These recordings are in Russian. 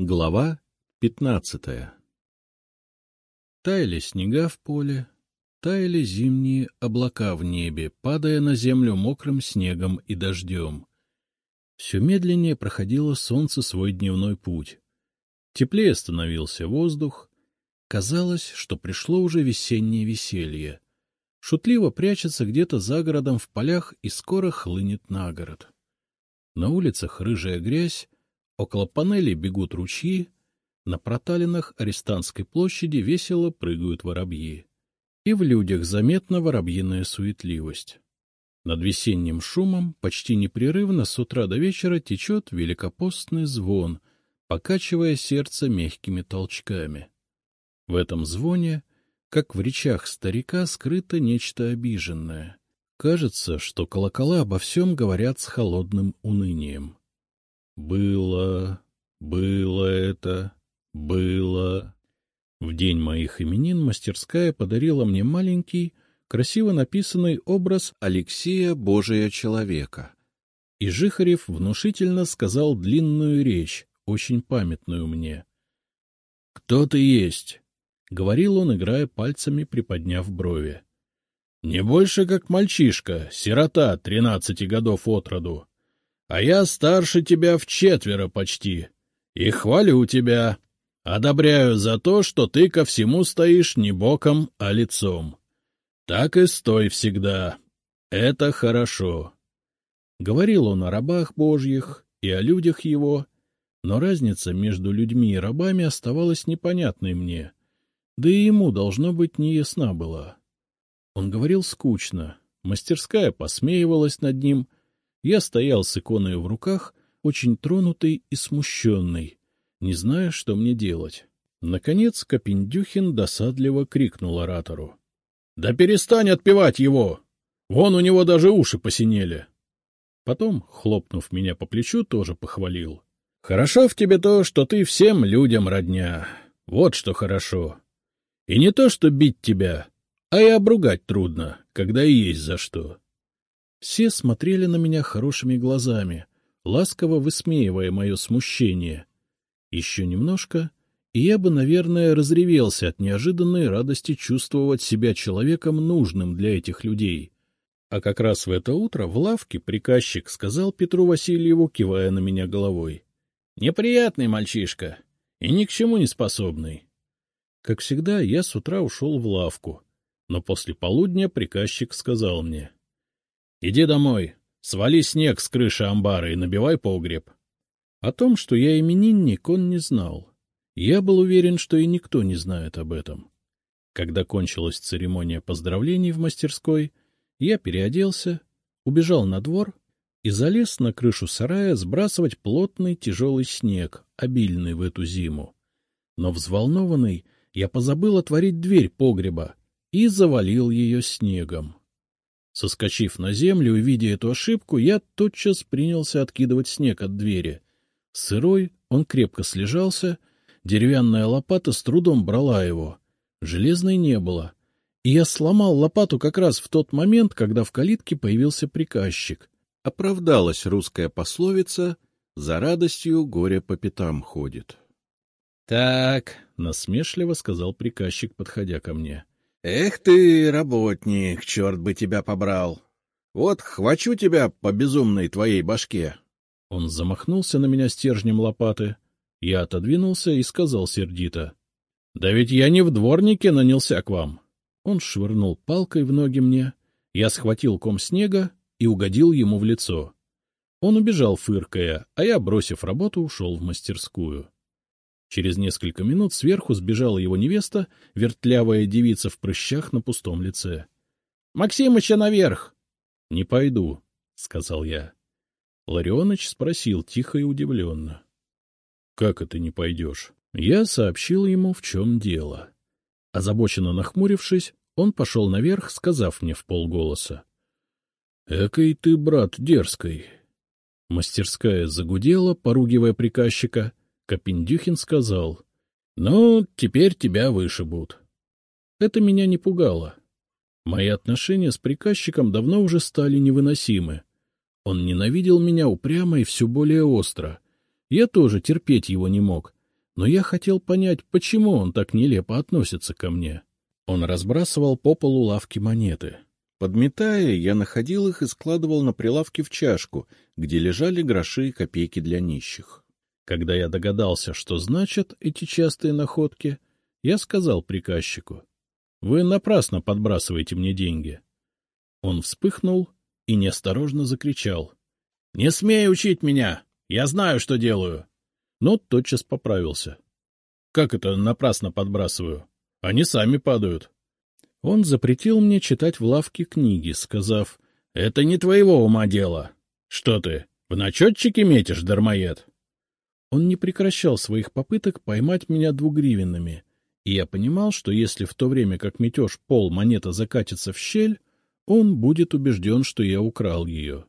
Глава пятнадцатая Таяли снега в поле, таяли зимние облака в небе, падая на землю мокрым снегом и дождем. Все медленнее проходило солнце свой дневной путь. Теплее становился воздух. Казалось, что пришло уже весеннее веселье. Шутливо прячется где-то за городом в полях и скоро хлынет на город. На улицах рыжая грязь, около панелей бегут ручьи, на проталинах Арестантской площади весело прыгают воробьи. И в людях заметна воробьиная суетливость. Над весенним шумом почти непрерывно с утра до вечера течет великопостный звон, покачивая сердце мягкими толчками. В этом звоне, как в речах старика, скрыто нечто обиженное. Кажется, что колокола обо всем говорят с холодным унынием. Было, было это, было. В день моих именин мастерская подарила мне маленький, красиво написанный образ Алексея Божия Человека. И Жихарев внушительно сказал длинную речь, очень памятную мне. — Кто ты есть? — говорил он, играя пальцами, приподняв брови. — Не больше, как мальчишка, сирота тринадцати годов от роду. А я старше тебя в четверо почти. И хвалю тебя, одобряю за то, что ты ко всему стоишь не боком, а лицом. Так и стой всегда. Это хорошо. Говорил он о рабах божьих и о людях его, но разница между людьми и рабами оставалась непонятной мне, да и ему, должно быть, не ясна была. Он говорил скучно, мастерская посмеивалась над ним, я стоял с иконой в руках, очень тронутый и смущенный, не зная, что мне делать. Наконец Копендюхин досадливо крикнул оратору. — Да перестань отпевать его! Вон у него даже уши посинели! Потом, хлопнув меня по плечу, тоже похвалил. Хорошо в тебе то, что ты всем людям родня. Вот что хорошо. И не то, что бить тебя, а и обругать трудно, когда и есть за что. Все смотрели на меня хорошими глазами, ласково высмеивая мое смущение. Еще немножко, и я бы, наверное, разревелся от неожиданной радости чувствовать себя человеком нужным для этих людей. А как раз в это утро в лавке приказчик сказал Петру Васильеву, кивая на меня головой. Неприятный мальчишка и ни к чему не способный. Как всегда, я с утра ушел в лавку, но после полудня приказчик сказал мне. — Иди домой, свали снег с крыши амбара и набивай погреб. О том, что я именинник, он не знал. Я был уверен, что и никто не знает об этом. Когда кончилась церемония поздравлений в мастерской, я переоделся, убежал на двор и залез на крышу сарая сбрасывать плотный тяжелый снег, обильный в эту зиму. Но взволнованный я позабыл отворить дверь погреба и завалил ее снегом. Соскочив на землю и видя эту ошибку, я тотчас принялся откидывать снег от двери. Сырой он крепко слежался, деревянная лопата с трудом брала его. Железной не было. И я сломал лопату как раз в тот момент, когда в калитке появился приказчик — Оправдалась русская пословица «За радостью горе по пятам ходит». — Так, — насмешливо сказал приказчик, подходя ко мне. — Эх ты, работник, черт бы тебя побрал! Вот хвачу тебя по безумной твоей башке! Он замахнулся на меня стержнем лопаты. Я отодвинулся и сказал сердито. — Да ведь я не в дворнике нанялся к вам. Он швырнул палкой в ноги мне. Я схватил ком снега и угодил ему в лицо. Он убежал, фыркая, а я, бросив работу, ушел в мастерскую. Через несколько минут сверху сбежала его невеста, вертлявая девица в прыщах на пустом лице. — Максимыча наверх! — Не пойду, — сказал я. Ларионыч спросил тихо и удивленно. — Как это не пойдешь? Я сообщил ему, в чем дело. Озабоченно нахмурившись, он пошел наверх, сказав мне в полголоса. Экой ты, брат, дерзкой. Мастерская загудела, поругивая приказчика. Копендюхин сказал. — Ну, теперь тебя вышибут. Это меня не пугало. Мои отношения с приказчиком давно уже стали невыносимы. Он ненавидел меня упрямо и все более остро. Я тоже терпеть его не мог, но я хотел понять, почему он так нелепо относится ко мне. Он разбрасывал по полу лавки монеты. Подметая, я находил их и складывал на прилавке в чашку, где лежали гроши и копейки для нищих. Когда я догадался, что значат эти частые находки, я сказал приказчику, «Вы напрасно подбрасываете мне деньги». Он вспыхнул и неосторожно закричал. — Не смей учить меня! Я знаю, что делаю! Но тотчас поправился. — Как это напрасно подбрасываю? Они сами падают. Он запретил мне читать в лавке книги, сказав, — Это не твоего ума дело. Что ты, в начетчике метишь, дармоед? Он не прекращал своих попыток поймать меня двугривенными, и я понимал, что если в то время, как метешь пол, монета закатится в щель, он будет убежден, что я украл ее.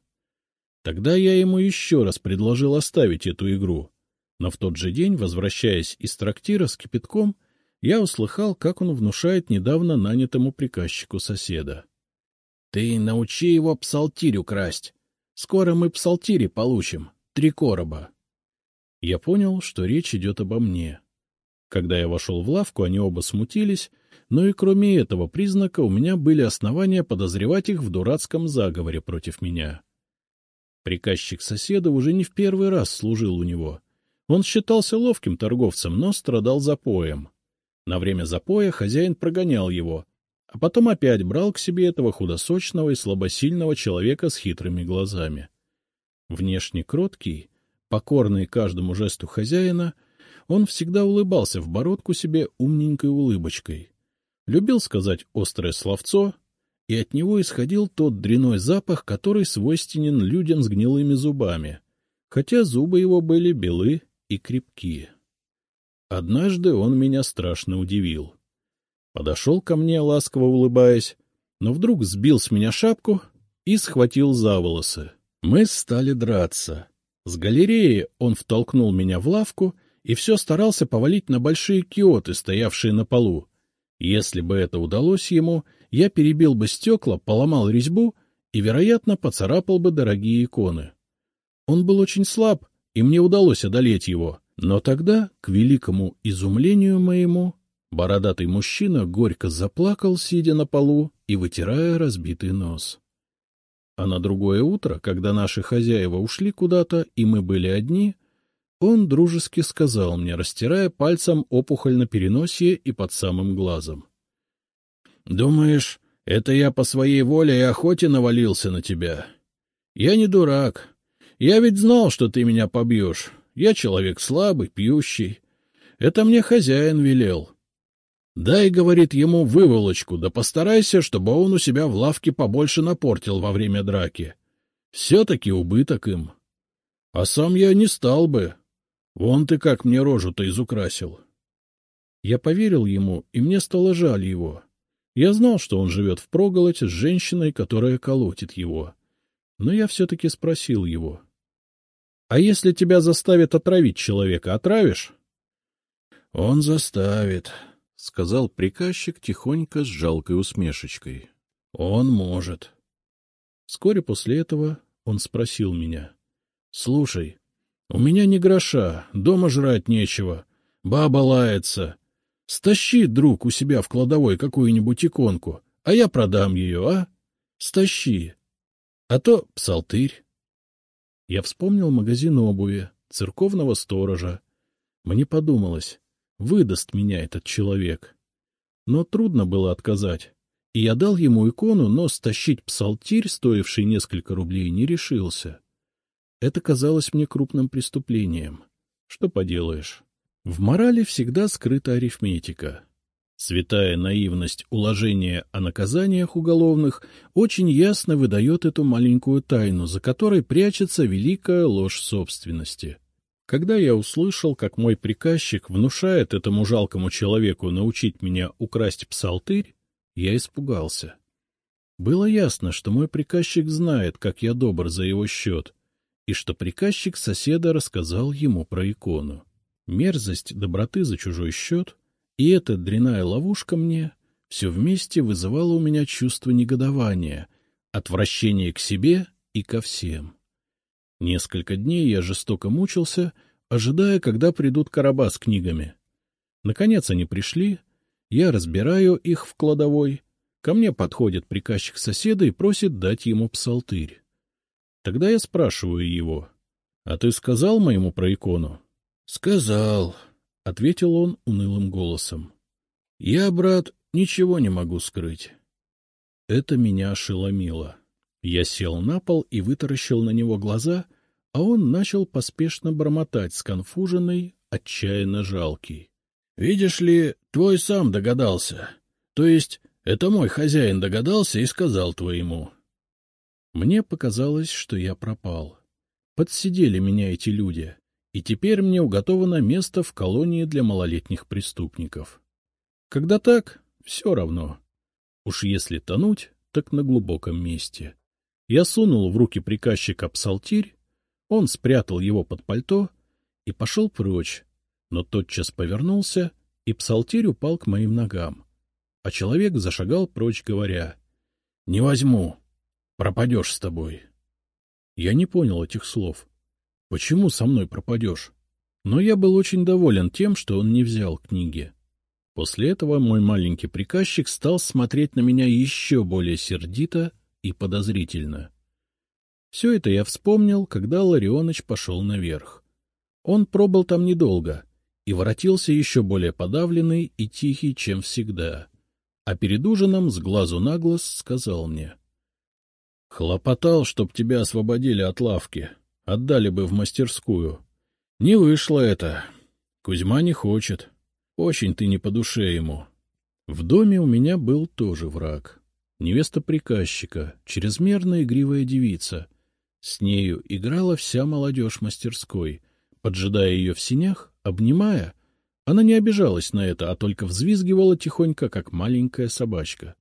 Тогда я ему еще раз предложил оставить эту игру, но в тот же день, возвращаясь из трактира с кипятком, я услыхал, как он внушает недавно нанятому приказчику соседа. — Ты научи его псалтирь украсть. Скоро мы псалтири получим, три короба. Я понял, что речь идет обо мне. Когда я вошел в лавку, они оба смутились, но и кроме этого признака у меня были основания подозревать их в дурацком заговоре против меня. Приказчик соседа уже не в первый раз служил у него. Он считался ловким торговцем, но страдал запоем. На время запоя хозяин прогонял его, а потом опять брал к себе этого худосочного и слабосильного человека с хитрыми глазами. Внешне кроткий, покорный каждому жесту хозяина, он всегда улыбался в бородку себе умненькой улыбочкой любил сказать острое словцо, и от него исходил тот дряной запах, который свойственен людям с гнилыми зубами, хотя зубы его были белы и крепкие. Однажды он меня страшно удивил. Подошел ко мне, ласково улыбаясь, но вдруг сбил с меня шапку и схватил за волосы. Мы стали драться. С галереи он втолкнул меня в лавку и все старался повалить на большие киоты, стоявшие на полу. Если бы это удалось ему, я перебил бы стекла, поломал резьбу и, вероятно, поцарапал бы дорогие иконы. Он был очень слаб, и мне удалось одолеть его. Но тогда, к великому изумлению моему, бородатый мужчина горько заплакал, сидя на полу и вытирая разбитый нос. А на другое утро, когда наши хозяева ушли куда-то, и мы были одни, он дружески сказал мне, растирая пальцем опухоль на переносие и под самым глазом. — Думаешь, это я по своей воле и охоте навалился на тебя? Я не дурак. Я ведь знал, что ты меня побьешь. Я человек слабый, пьющий. Это мне хозяин велел. Дай, говорит ему, выволочку, да постарайся, чтобы он у себя в лавке побольше напортил во время драки. Все-таки убыток им. А сам я не стал бы, Вон ты как мне рожу-то изукрасил. Я поверил ему, и мне стало жаль его. Я знал, что он живет в проголоте с женщиной, которая колотит его. Но я все-таки спросил его. — А если тебя заставят отравить человека, отравишь? — Он заставит, — сказал приказчик тихонько с жалкой усмешечкой. — Он может. Вскоре после этого он спросил меня. — Слушай, у меня не гроша, дома жрать нечего. Баба лается. Стащи, друг, у себя в кладовой какую-нибудь иконку, а я продам ее, а? Стащи. А то псалтырь. Я вспомнил магазин обуви, церковного сторожа. Мне подумалось, выдаст меня этот человек. Но трудно было отказать. И я дал ему икону, но стащить псалтирь, стоивший несколько рублей, не решился. Это казалось мне крупным преступлением. Что поделаешь? В морали всегда скрыта арифметика. Святая наивность уложения о наказаниях уголовных очень ясно выдает эту маленькую тайну, за которой прячется великая ложь собственности. Когда я услышал, как мой приказчик внушает этому жалкому человеку научить меня украсть псалтырь, я испугался. Было ясно, что мой приказчик знает, как я добр за его счет, и что приказчик соседа рассказал ему про икону. Мерзость доброты за чужой счет и эта дряная ловушка мне все вместе вызывало у меня чувство негодования, отвращения к себе и ко всем. Несколько дней я жестоко мучился, ожидая, когда придут короба с книгами. Наконец они пришли, я разбираю их в кладовой, ко мне подходит приказчик соседа и просит дать ему псалтырь. Тогда я спрашиваю его, — А ты сказал моему про икону? — Сказал, — ответил он унылым голосом. — Я, брат, ничего не могу скрыть. Это меня ошеломило. Я сел на пол и вытаращил на него глаза, а он начал поспешно бормотать, сконфуженный, отчаянно жалкий. — Видишь ли, твой сам догадался. То есть это мой хозяин догадался и сказал твоему. Мне показалось, что я пропал. Подсидели меня эти люди, и теперь мне уготовано место в колонии для малолетних преступников. Когда так, все равно. Уж если тонуть, так на глубоком месте. Я сунул в руки приказчика псалтирь, он спрятал его под пальто и пошел прочь, но тотчас повернулся, и псалтирь упал к моим ногам. А человек зашагал прочь, говоря, — Не возьму, пропадешь с тобой. Я не понял этих слов. Почему со мной пропадешь? Но я был очень доволен тем, что он не взял книги. После этого мой маленький приказчик стал смотреть на меня еще более сердито и подозрительно. Все это я вспомнил, когда Ларионыч пошел наверх. Он пробыл там недолго и воротился еще более подавленный и тихий, чем всегда. А перед ужином с глазу на глаз сказал мне. — Хлопотал, чтоб тебя освободили от лавки, отдали бы в мастерскую. Не вышло это. Кузьма не хочет. Очень ты не по душе ему. В доме у меня был тоже враг. Невеста приказчика, чрезмерно игривая девица. С нею играла вся молодежь мастерской. Поджидая ее в синях, обнимая, она не обижалась на это, а только взвизгивала тихонько, как маленькая собачка.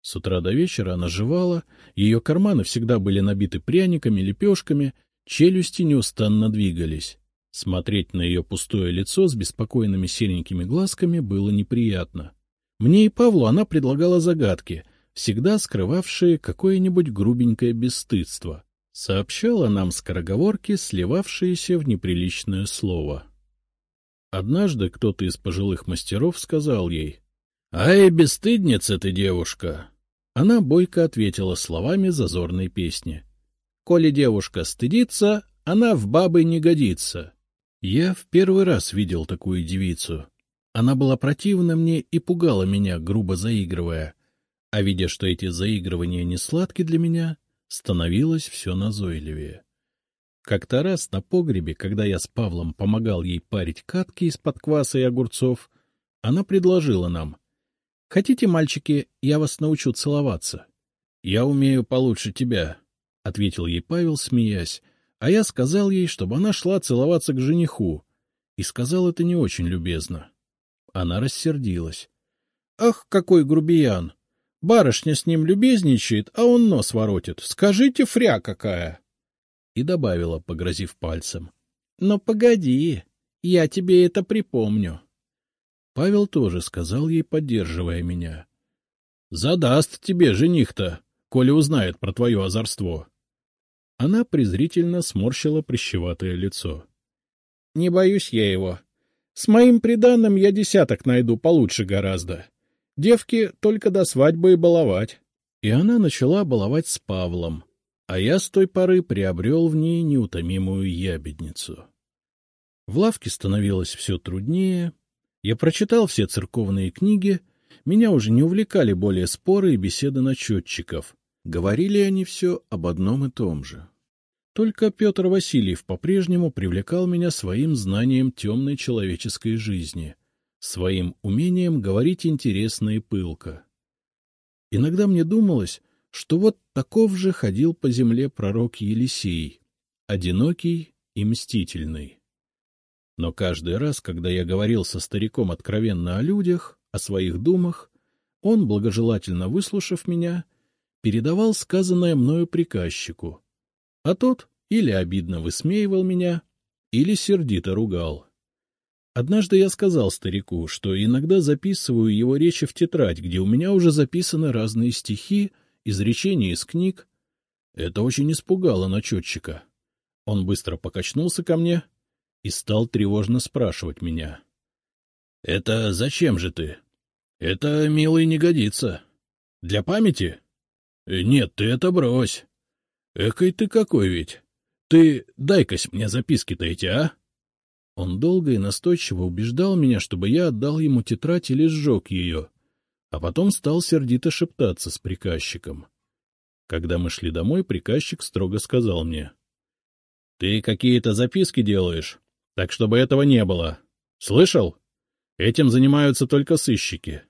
С утра до вечера она жевала, ее карманы всегда были набиты пряниками, лепешками, челюсти неустанно двигались. Смотреть на ее пустое лицо с беспокойными серенькими глазками было неприятно. Мне и Павлу она предлагала загадки, всегда скрывавшие какое-нибудь грубенькое бесстыдство. Сообщала нам скороговорки, сливавшиеся в неприличное слово. Однажды кто-то из пожилых мастеров сказал ей, — Ай, бесстыдница ты, девушка! Она бойко ответила словами зазорной песни. — Коли девушка стыдится, она в бабы не годится. Я в первый раз видел такую девицу. Она была противна мне и пугала меня, грубо заигрывая. А видя, что эти заигрывания не сладки для меня, становилось все назойливее. Как-то раз на погребе, когда я с Павлом помогал ей парить катки из-под кваса и огурцов, она предложила нам. — Хотите, мальчики, я вас научу целоваться? — Я умею получше тебя, — ответил ей Павел, смеясь, а я сказал ей, чтобы она шла целоваться к жениху, и сказал это не очень любезно. Она рассердилась. — Ах, какой грубиян! Барышня с ним любезничает, а он нос воротит. Скажите, фря какая! И добавила, погрозив пальцем. — Но погоди, я тебе это припомню. Павел тоже сказал ей, поддерживая меня. — Задаст тебе жених-то, коли узнает про твое озорство. Она презрительно сморщила прищеватое лицо. — Не боюсь я его. С моим приданным я десяток найду получше гораздо. Девки только до свадьбы и баловать. И она начала баловать с Павлом, а я с той поры приобрел в ней неутомимую ябедницу. В лавке становилось все труднее. Я прочитал все церковные книги, меня уже не увлекали более споры и беседы начетчиков. Говорили они все об одном и том же. Только Петр Васильев по-прежнему привлекал меня своим знанием темной человеческой жизни, своим умением говорить интересно и пылко. Иногда мне думалось, что вот таков же ходил по земле пророк Елисей, одинокий и мстительный. Но каждый раз, когда я говорил со стариком откровенно о людях, о своих думах, он, благожелательно выслушав меня, — передавал сказанное мною приказчику, а тот или обидно высмеивал меня, или сердито ругал. Однажды я сказал старику, что иногда записываю его речи в тетрадь, где у меня уже записаны разные стихи, изречения из книг. Это очень испугало начетчика. Он быстро покачнулся ко мне и стал тревожно спрашивать меня. — Это зачем же ты? Это, милый, не годится. Для памяти? Нет, ты это брось. Экой ты какой ведь. Ты дай-кась мне записки-то эти, а? Он долго и настойчиво убеждал меня, чтобы я отдал ему тетрадь или сжег ее, а потом стал сердито шептаться с приказчиком. Когда мы шли домой, приказчик строго сказал мне. — Ты какие-то записки делаешь, так чтобы этого не было. Слышал? Этим занимаются только сыщики.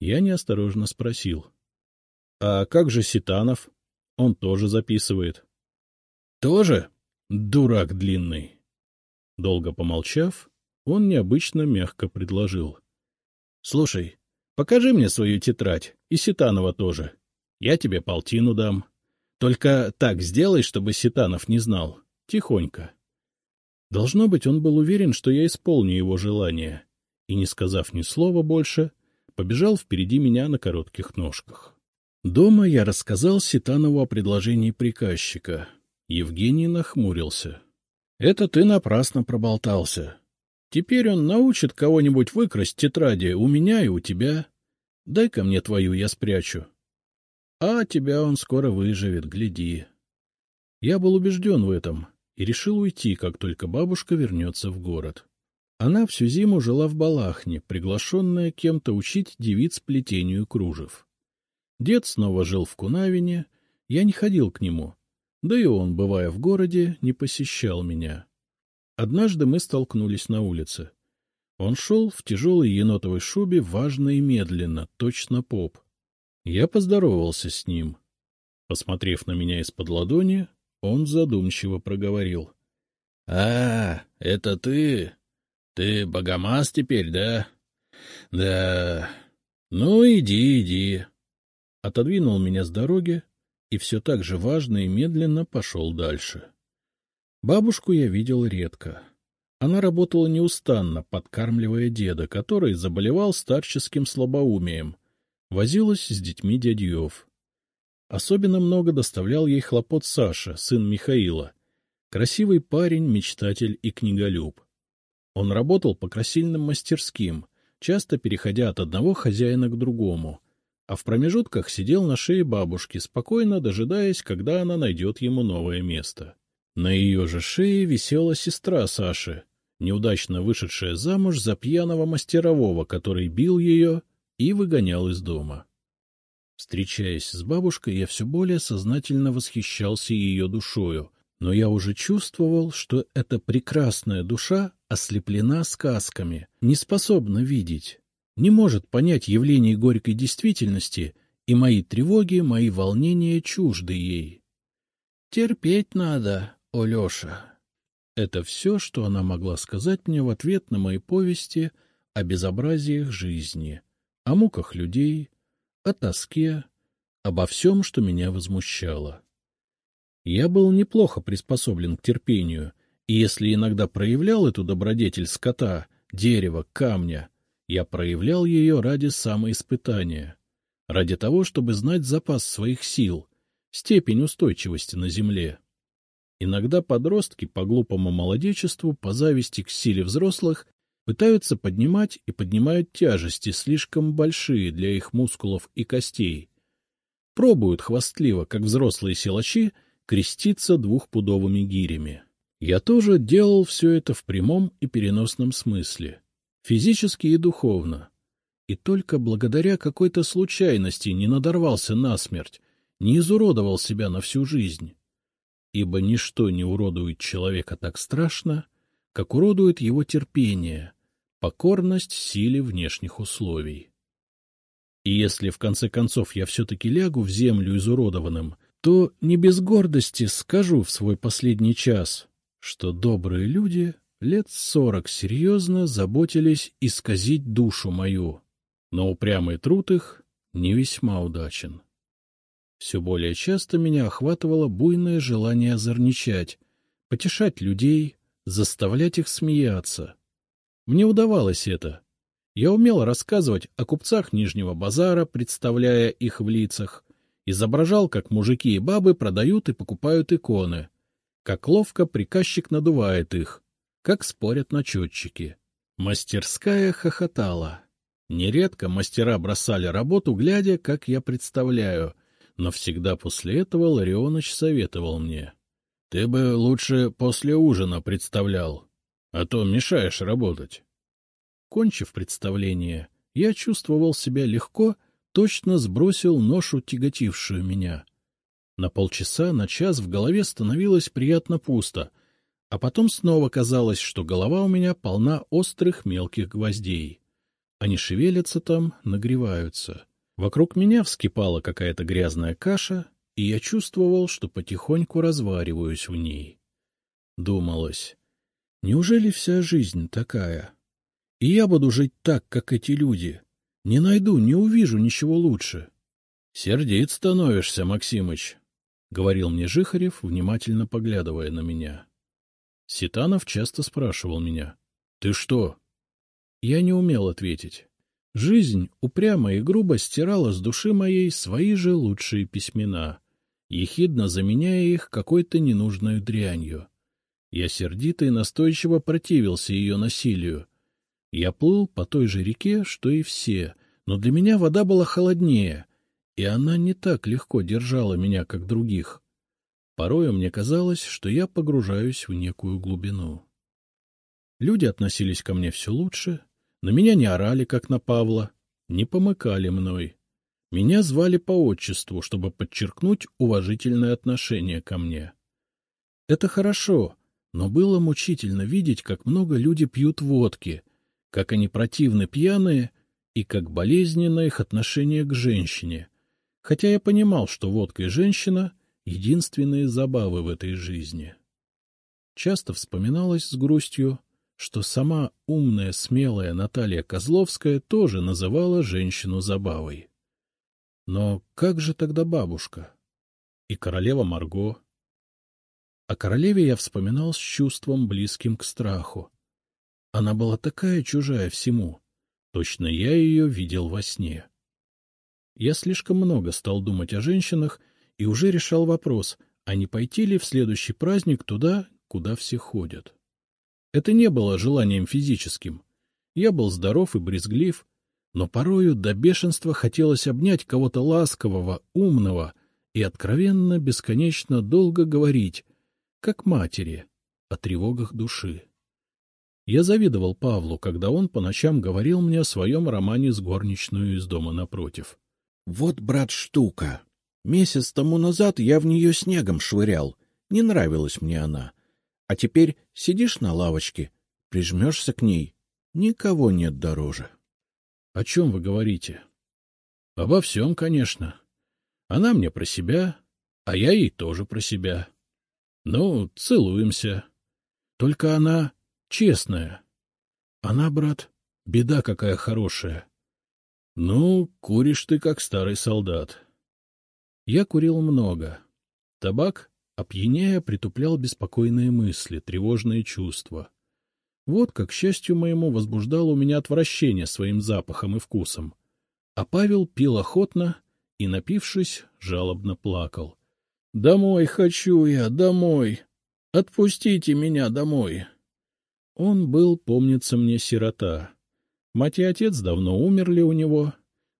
Я неосторожно спросил. — А как же Ситанов? Он тоже записывает. — Тоже? Дурак длинный. Долго помолчав, он необычно мягко предложил. — Слушай, покажи мне свою тетрадь, и Ситанова тоже. Я тебе полтину дам. Только так сделай, чтобы Ситанов не знал. Тихонько. Должно быть, он был уверен, что я исполню его желание, и, не сказав ни слова больше, побежал впереди меня на коротких ножках. Дома я рассказал Ситанову о предложении приказчика. Евгений нахмурился. — Это ты напрасно проболтался. Теперь он научит кого-нибудь выкрасть тетради у меня и у тебя. Дай-ка мне твою, я спрячу. А тебя он скоро выживет, гляди. Я был убежден в этом и решил уйти, как только бабушка вернется в город. Она всю зиму жила в Балахне, приглашенная кем-то учить девиц плетению кружев. Дед снова жил в Кунавине, я не ходил к нему, да и он, бывая в городе, не посещал меня. Однажды мы столкнулись на улице. Он шел в тяжелой енотовой шубе важно и медленно, точно поп. Я поздоровался с ним. Посмотрев на меня из-под ладони, он задумчиво проговорил. — А, это ты? Ты богомаз теперь, да? — Да. Ну, иди, иди. Отодвинул меня с дороги и все так же важно и медленно пошел дальше. Бабушку я видел редко. Она работала неустанно, подкармливая деда, который заболевал старческим слабоумием, возилась с детьми дядьев. Особенно много доставлял ей хлопот Саша, сын Михаила, красивый парень, мечтатель и книголюб. Он работал по красильным мастерским, часто переходя от одного хозяина к другому, а в промежутках сидел на шее бабушки, спокойно дожидаясь, когда она найдет ему новое место. На ее же шее висела сестра Саши, неудачно вышедшая замуж за пьяного мастерового, который бил ее и выгонял из дома. Встречаясь с бабушкой, я все более сознательно восхищался ее душою, но я уже чувствовал, что эта прекрасная душа ослеплена сказками, не способна видеть, не может понять явлений горькой действительности, и мои тревоги, мои волнения чужды ей. «Терпеть надо, о Леша!» Это все, что она могла сказать мне в ответ на мои повести о безобразиях жизни, о муках людей, о тоске, обо всем, что меня возмущало. Я был неплохо приспособлен к терпению, и если иногда проявлял эту добродетель скота, дерева, камня, я проявлял ее ради самоиспытания, ради того, чтобы знать запас своих сил, степень устойчивости на земле. Иногда подростки по глупому молодечеству, по зависти к силе взрослых, пытаются поднимать и поднимают тяжести, слишком большие для их мускулов и костей. Пробуют хвастливо, как взрослые силачи, креститься двухпудовыми гирями. Я тоже делал все это в прямом и переносном смысле, физически и духовно. И только благодаря какой-то случайности не надорвался насмерть, не изуродовал себя на всю жизнь. Ибо ничто не уродует человека так страшно, как уродует его терпение, покорность силе внешних условий. И если в конце концов я все-таки лягу в землю изуродованным, то не без гордости скажу в свой последний час, что добрые люди лет сорок серьезно заботились исказить душу мою, но упрямый труд их не весьма удачен. Все более часто меня охватывало буйное желание озорничать, потешать людей, заставлять их смеяться. Мне удавалось это. Я умел рассказывать о купцах Нижнего базара, представляя их в лицах, изображал, как мужики и бабы продают и покупают иконы, как ловко приказчик надувает их, как спорят начетчики. Мастерская хохотала. Нередко мастера бросали работу, глядя, как я представляю, но всегда после этого Ларионыч советовал мне. — Ты бы лучше после ужина представлял, а то мешаешь работать. Кончив представление, я чувствовал себя легко, точно сбросил ношу, тяготившую меня. На полчаса, на час в голове становилось приятно пусто, а потом снова казалось, что голова у меня полна острых мелких гвоздей. Они шевелятся там, нагреваются. Вокруг меня вскипала какая-то грязная каша, и я чувствовал, что потихоньку развариваюсь в ней. Думалось, неужели вся жизнь такая? И я буду жить так, как эти люди. Не найду, не увижу ничего лучше. — Сердит становишься, Максимыч, — говорил мне Жихарев, внимательно поглядывая на меня. Ситанов часто спрашивал меня. — Ты что? Я не умел ответить. Жизнь упрямо и грубо стирала с души моей свои же лучшие письмена, ехидно заменяя их какой-то ненужной дрянью. Я сердито и настойчиво противился ее насилию. Я плыл по той же реке, что и все, но для меня вода была холоднее, и она не так легко держала меня, как других. Порою мне казалось, что я погружаюсь в некую глубину. Люди относились ко мне все лучше, на меня не орали, как на Павла, не помыкали мной. Меня звали по отчеству, чтобы подчеркнуть уважительное отношение ко мне. Это хорошо, но было мучительно видеть, как много люди пьют водки, как они противны пьяные и как болезненно их отношение к женщине, хотя я понимал, что водка и женщина — единственные забавы в этой жизни. Часто вспоминалось с грустью, что сама умная, смелая Наталья Козловская тоже называла женщину забавой. Но как же тогда бабушка? И королева Марго? О королеве я вспоминал с чувством, близким к страху. Она была такая чужая всему. Точно я ее видел во сне. Я слишком много стал думать о женщинах и уже решал вопрос, а не пойти ли в следующий праздник туда, куда все ходят. Это не было желанием физическим. Я был здоров и брезглив, но порою до бешенства хотелось обнять кого-то ласкового, умного и откровенно, бесконечно долго говорить, как матери, о тревогах души. Я завидовал Павлу, когда он по ночам говорил мне о своем романе с горничную из дома напротив. — Вот, брат, штука. Месяц тому назад я в нее снегом швырял. Не нравилась мне она. А теперь сидишь на лавочке, прижмешься к ней, никого нет дороже. — О чем вы говорите? — Обо всем, конечно. Она мне про себя, а я ей тоже про себя. Ну, целуемся. Только она честная. Она, брат, беда какая хорошая. Ну, куришь ты, как старый солдат. Я курил много. Табак опьяняя, притуплял беспокойные мысли, тревожные чувства. Вот как, к счастью моему, возбуждало у меня отвращение своим запахом и вкусом. А Павел пил охотно и, напившись, жалобно плакал. — Домой хочу я, домой! Отпустите меня домой! Он был, помнится мне, сирота. Мать и отец давно умерли у него,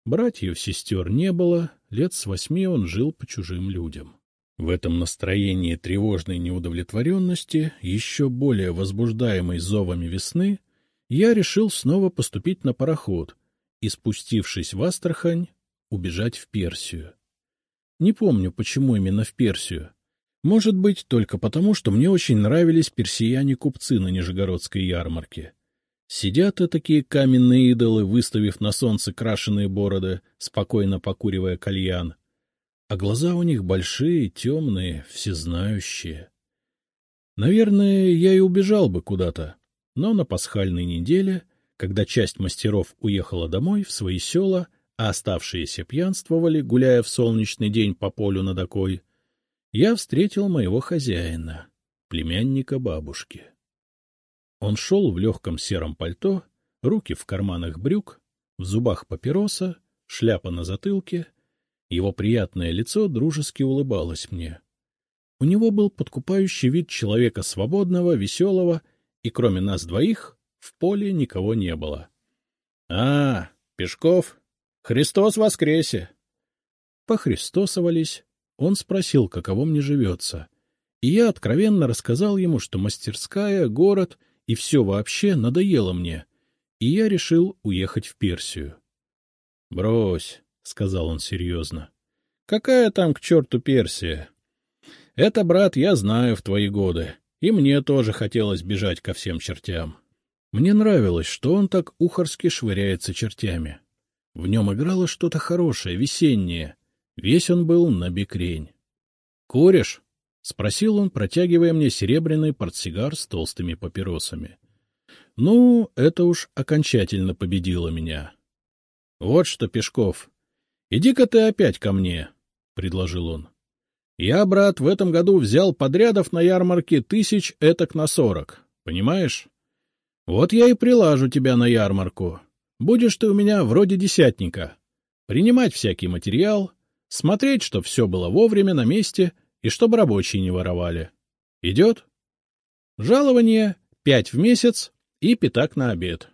братьев, сестер не было, лет с восьми он жил по чужим людям. В этом настроении тревожной неудовлетворенности, еще более возбуждаемой зовами весны, я решил снова поступить на пароход и, спустившись в Астрахань, убежать в Персию. Не помню, почему именно в Персию. Может быть, только потому, что мне очень нравились персияне-купцы на Нижегородской ярмарке. Сидят и такие каменные идолы, выставив на солнце крашеные бороды, спокойно покуривая кальян — а глаза у них большие, темные, всезнающие. Наверное, я и убежал бы куда-то, но на пасхальной неделе, когда часть мастеров уехала домой в свои села, а оставшиеся пьянствовали, гуляя в солнечный день по полю над окой, я встретил моего хозяина, племянника бабушки. Он шел в легком сером пальто, руки в карманах брюк, в зубах папироса, шляпа на затылке — его приятное лицо дружески улыбалось мне. У него был подкупающий вид человека свободного, веселого и кроме нас двоих в поле никого не было. — А, Пешков, Христос воскресе! Похристосовались, он спросил, каково мне живется, и я откровенно рассказал ему, что мастерская, город и все вообще надоело мне, и я решил уехать в Персию. — Брось, — сказал он серьезно. — Какая там к черту Персия? Это, брат, я знаю в твои годы, и мне тоже хотелось бежать ко всем чертям. Мне нравилось, что он так ухорски швыряется чертями. В нем играло что-то хорошее, весеннее. Весь он был на бекрень. — Куришь? — спросил он, протягивая мне серебряный портсигар с толстыми папиросами. Ну, это уж окончательно победило меня. — Вот что, Пешков, иди-ка ты опять ко мне, — предложил он. — Я, брат, в этом году взял подрядов на ярмарке тысяч этак на сорок, понимаешь? Вот я и прилажу тебя на ярмарку. Будешь ты у меня вроде десятника. Принимать всякий материал, смотреть, чтоб все было вовремя на месте и чтобы рабочие не воровали. Идет? Жалование пять в месяц и пятак на обед.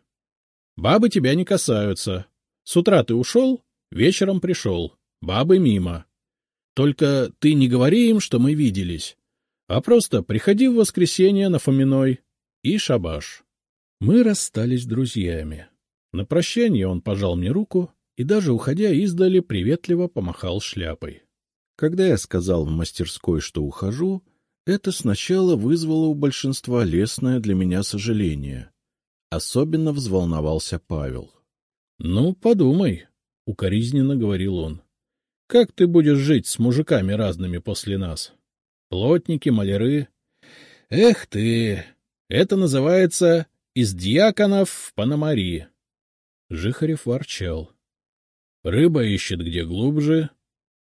Бабы тебя не касаются. С утра ты ушел, вечером пришел. Бабы мимо. Только ты не говори им, что мы виделись, а просто приходи в воскресенье на Фоминой и шабаш. Мы расстались друзьями. На прощание он пожал мне руку и даже, уходя издали, приветливо помахал шляпой. Когда я сказал в мастерской, что ухожу, это сначала вызвало у большинства лестное для меня сожаление. Особенно взволновался Павел. — Ну, подумай, — укоризненно говорил он. — Как ты будешь жить с мужиками разными после нас? Плотники, маляры. Эх ты! Это называется «из дьяконов в Пономари». Жихарев ворчал. Рыба ищет где глубже,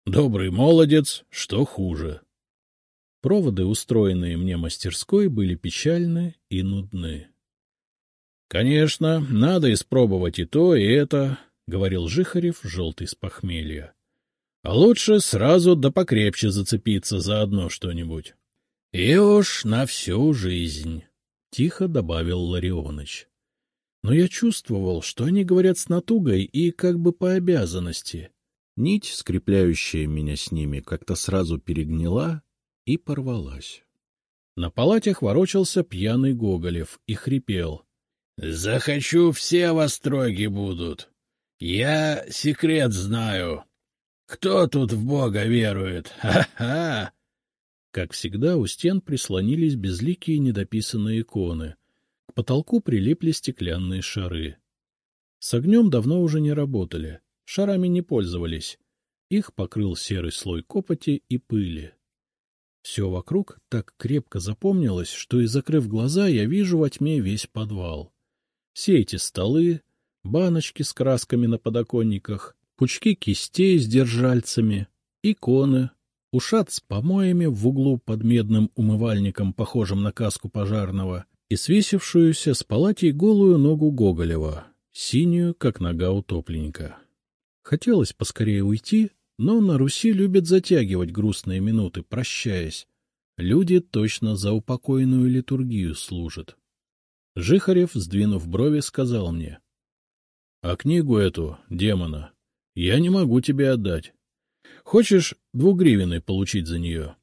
добрый молодец, что хуже. Проводы, устроенные мне мастерской, были печальны и нудны. — Конечно, надо испробовать и то, и это, — говорил Жихарев, желтый с похмелья. — А лучше сразу да покрепче зацепиться за одно что-нибудь. — И уж на всю жизнь, — тихо добавил Ларионыч. Но я чувствовал, что они говорят с натугой и как бы по обязанности. Нить, скрепляющая меня с ними, как-то сразу перегнила и порвалась. На палатях ворочался пьяный Гоголев и хрипел. — Захочу, все во строге будут. Я секрет знаю. Кто тут в Бога верует? Ха-ха! Как всегда, у стен прислонились безликие недописанные иконы, к потолку прилипли стеклянные шары. С огнем давно уже не работали, шарами не пользовались. Их покрыл серый слой копоти и пыли. Все вокруг так крепко запомнилось, что и закрыв глаза, я вижу во тьме весь подвал. Все эти столы, баночки с красками на подоконниках, пучки кистей с держальцами, иконы, ушат с помоями в углу под медным умывальником, похожим на каску пожарного, и свесившуюся с палатей голую ногу Гоголева, синюю, как нога утопленника. Хотелось поскорее уйти, но на Руси любят затягивать грустные минуты, прощаясь. Люди точно за упокойную литургию служат. Жихарев, сдвинув брови, сказал мне. — А книгу эту, демона, я не могу тебе отдать. Хочешь двугривенной получить за нее?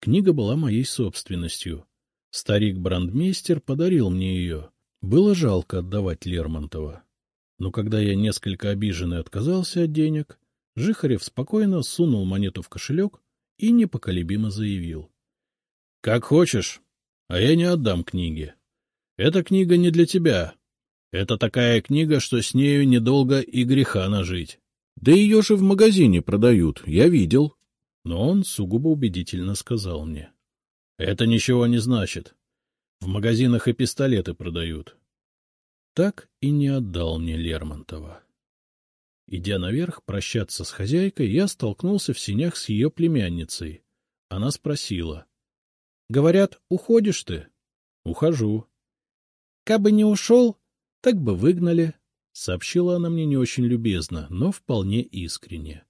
Книга была моей собственностью. Старик-брандмейстер подарил мне ее. Было жалко отдавать Лермонтова. Но когда я несколько обиженный отказался от денег, Жихарев спокойно сунул монету в кошелек и непоколебимо заявил. — Как хочешь, а я не отдам книги. Эта книга не для тебя. Это такая книга, что с нею недолго и греха нажить. Да ее же в магазине продают, я видел. Но он сугубо убедительно сказал мне. — это ничего не значит. В магазинах и пистолеты продают. Так и не отдал мне Лермонтова. Идя наверх прощаться с хозяйкой, я столкнулся в синях с ее племянницей. Она спросила. — Говорят, уходишь ты? — Ухожу. — Кабы не ушел, так бы выгнали, — сообщила она мне не очень любезно, но вполне искренне.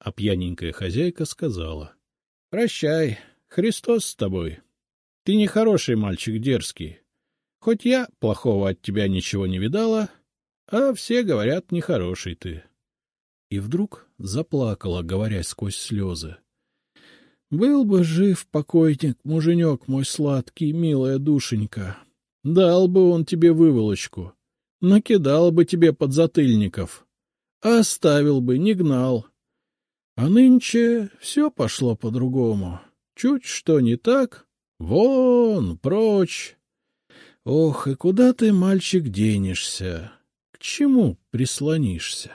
А пьяненькая хозяйка сказала. — Прощай, Христос с тобой. Ты не хороший мальчик, дерзкий. Хоть я плохого от тебя ничего не видала, а все говорят, нехороший ты. И вдруг заплакала, говоря сквозь слезы. — Был бы жив покойник, муженек мой сладкий, милая душенька. Дал бы он тебе выволочку, накидал бы тебе подзатыльников, оставил бы, не гнал. А нынче все пошло по-другому. Чуть что не так — вон, прочь. Ох, и куда ты, мальчик, денешься? К чему прислонишься?